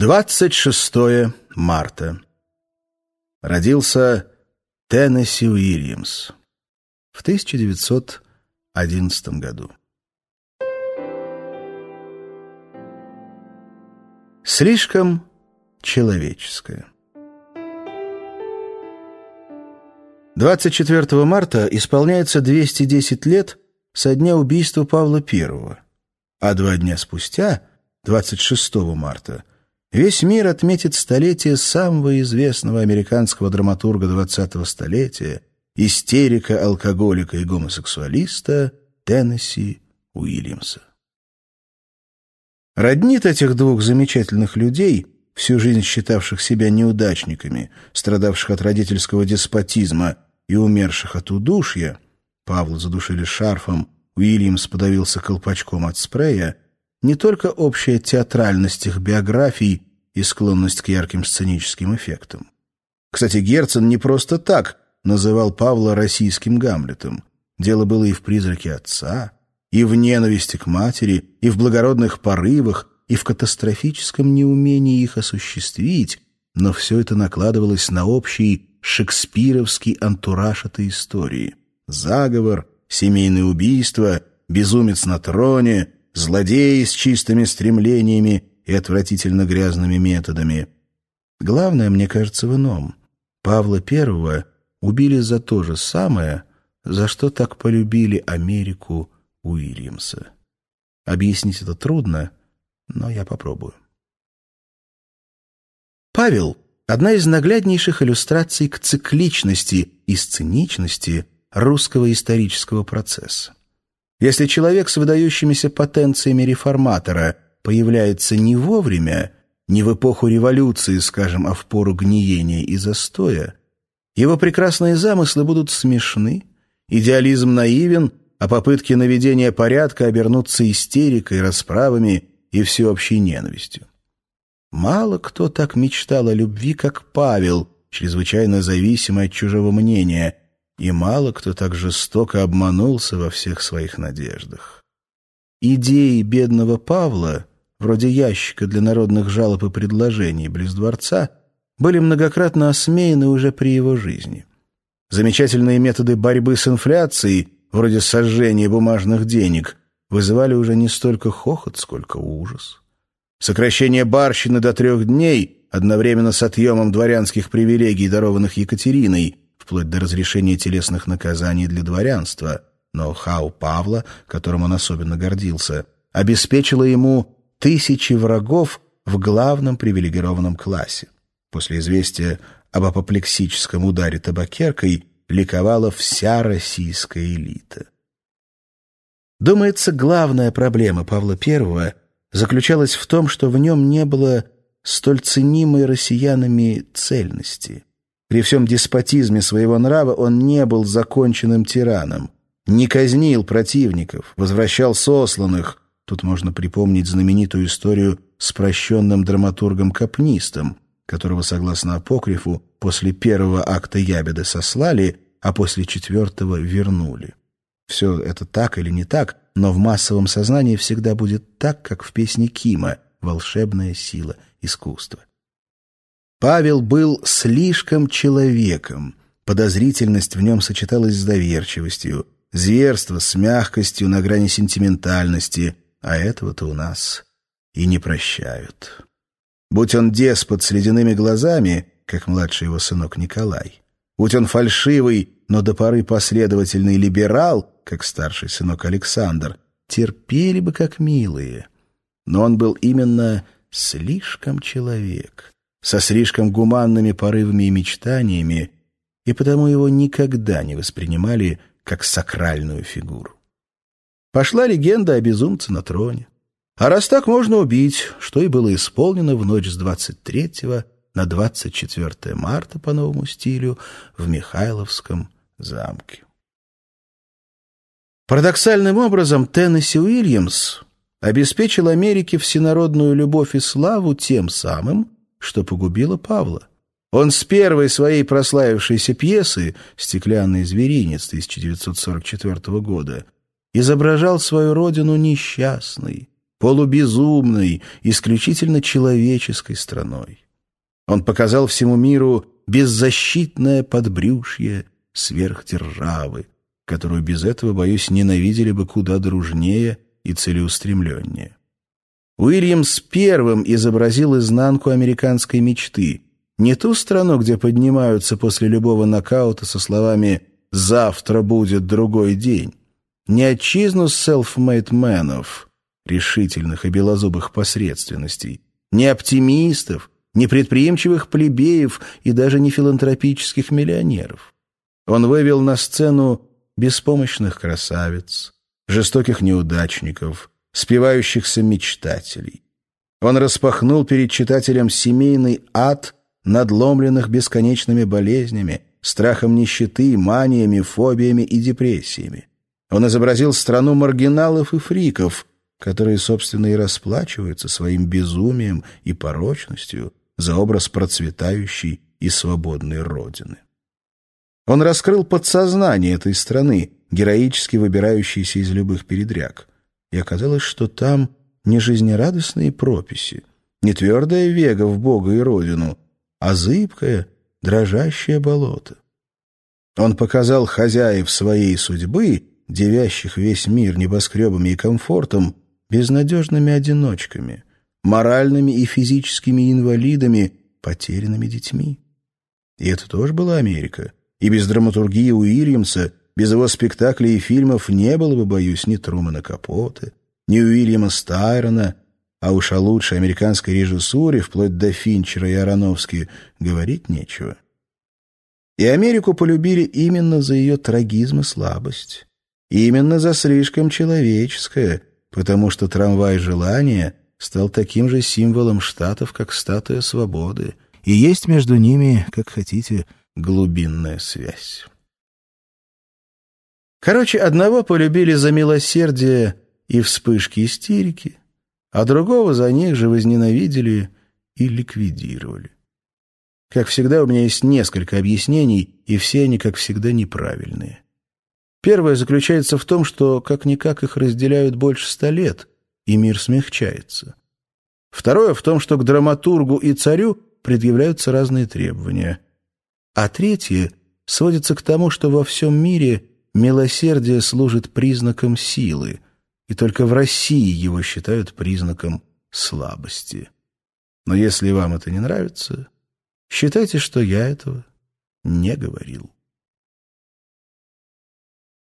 26 марта. Родился Теннесси Уильямс в 1911 году. Слишком человеческое. 24 марта исполняется 210 лет со дня убийства Павла I, а два дня спустя, 26 марта, Весь мир отметит столетие самого известного американского драматурга 20-го столетия, истерика, алкоголика и гомосексуалиста Теннесси Уильямса. Роднит этих двух замечательных людей, всю жизнь считавших себя неудачниками, страдавших от родительского деспотизма и умерших от удушья, Павла задушили шарфом, Уильямс подавился колпачком от спрея, не только общая театральность их биографий и склонность к ярким сценическим эффектам. Кстати, Герцен не просто так называл Павла российским Гамлетом. Дело было и в призраке отца, и в ненависти к матери, и в благородных порывах, и в катастрофическом неумении их осуществить, но все это накладывалось на общий шекспировский антураж этой истории. Заговор, семейное убийство, безумец на троне, злодеи с чистыми стремлениями и отвратительно грязными методами. Главное, мне кажется, в ином. Павла I убили за то же самое, за что так полюбили Америку Уильямса. Объяснить это трудно, но я попробую. Павел — одна из нагляднейших иллюстраций к цикличности и сценичности русского исторического процесса. Если человек с выдающимися потенциями реформатора появляется не вовремя, не в эпоху революции, скажем, а в пору гниения и застоя, его прекрасные замыслы будут смешны, идеализм наивен, а попытки наведения порядка обернутся истерикой, расправами и всеобщей ненавистью. Мало кто так мечтал о любви, как Павел, чрезвычайно зависимый от чужого мнения, и мало кто так жестоко обманулся во всех своих надеждах. Идеи бедного Павла, вроде ящика для народных жалоб и предложений близ дворца, были многократно осмеяны уже при его жизни. Замечательные методы борьбы с инфляцией, вроде сожжения бумажных денег, вызывали уже не столько хохот, сколько ужас. Сокращение барщины до трех дней, одновременно с отъемом дворянских привилегий, дарованных Екатериной, вплоть до разрешения телесных наказаний для дворянства, но хау Павла, которым он особенно гордился, обеспечила ему тысячи врагов в главном привилегированном классе. После известия об апоплексическом ударе табакеркой ликовала вся российская элита. Думается, главная проблема Павла I заключалась в том, что в нем не было столь ценимой россиянами цельности. При всем деспотизме своего нрава он не был законченным тираном, не казнил противников, возвращал сосланных. Тут можно припомнить знаменитую историю с прощенным драматургом-капнистом, которого, согласно апокрифу, после первого акта ябеды сослали, а после четвертого вернули. Все это так или не так, но в массовом сознании всегда будет так, как в песне Кима «Волшебная сила искусства». Павел был слишком человеком. Подозрительность в нем сочеталась с доверчивостью, зверство с мягкостью на грани сентиментальности, а этого-то у нас и не прощают. Будь он деспот с ледяными глазами, как младший его сынок Николай, будь он фальшивый, но до поры последовательный либерал, как старший сынок Александр, терпели бы как милые. Но он был именно слишком человек со слишком гуманными порывами и мечтаниями, и потому его никогда не воспринимали как сакральную фигуру. Пошла легенда о безумце на троне. А раз так можно убить, что и было исполнено в ночь с 23 на 24 марта по новому стилю в Михайловском замке. Парадоксальным образом Теннесси Уильямс обеспечил Америке всенародную любовь и славу тем самым, что погубило Павла. Он с первой своей прославившейся пьесы «Стеклянный зверинец» 1944 года изображал свою родину несчастной, полубезумной, исключительно человеческой страной. Он показал всему миру беззащитное подбрюшье сверхдержавы, которую без этого, боюсь, ненавидели бы куда дружнее и целеустремленнее. Уильямс первым изобразил изнанку американской мечты. Не ту страну, где поднимаются после любого нокаута со словами «завтра будет другой день», не отчизну мэнов, решительных и белозубых посредственностей, не оптимистов, не предприимчивых плебеев и даже не филантропических миллионеров. Он вывел на сцену беспомощных красавиц, жестоких неудачников, спивающихся мечтателей. Он распахнул перед читателем семейный ад надломленных бесконечными болезнями, страхом нищеты, маниями, фобиями и депрессиями. Он изобразил страну маргиналов и фриков, которые, собственно, и расплачиваются своим безумием и порочностью за образ процветающей и свободной Родины. Он раскрыл подсознание этой страны, героически выбирающейся из любых передряг. И оказалось, что там не жизнерадостные прописи, не твердая вега в Бога и Родину, а зыбкое, дрожащее болото. Он показал хозяев своей судьбы, девящих весь мир небоскребами и комфортом, безнадежными одиночками, моральными и физическими инвалидами, потерянными детьми. И это тоже была Америка. И без драматургии Уильямса, без его спектаклей и фильмов не было бы, боюсь, ни Трумана Капоты, ни Уильяма Стайрона, а уж о лучшей американской режиссуре, вплоть до Финчера и Аронофски, говорить нечего. И Америку полюбили именно за ее трагизм и слабость. Именно за слишком человеческое, потому что трамвай желания стал таким же символом штатов, как статуя свободы, и есть между ними, как хотите, глубинная связь. Короче, одного полюбили за милосердие и вспышки истерики, а другого за них же возненавидели и ликвидировали. Как всегда, у меня есть несколько объяснений, и все они, как всегда, неправильные. Первое заключается в том, что как-никак их разделяют больше ста лет, и мир смягчается. Второе в том, что к драматургу и царю предъявляются разные требования. А третье сводится к тому, что во всем мире милосердие служит признаком силы, и только в России его считают признаком слабости. Но если вам это не нравится, считайте, что я этого не говорил.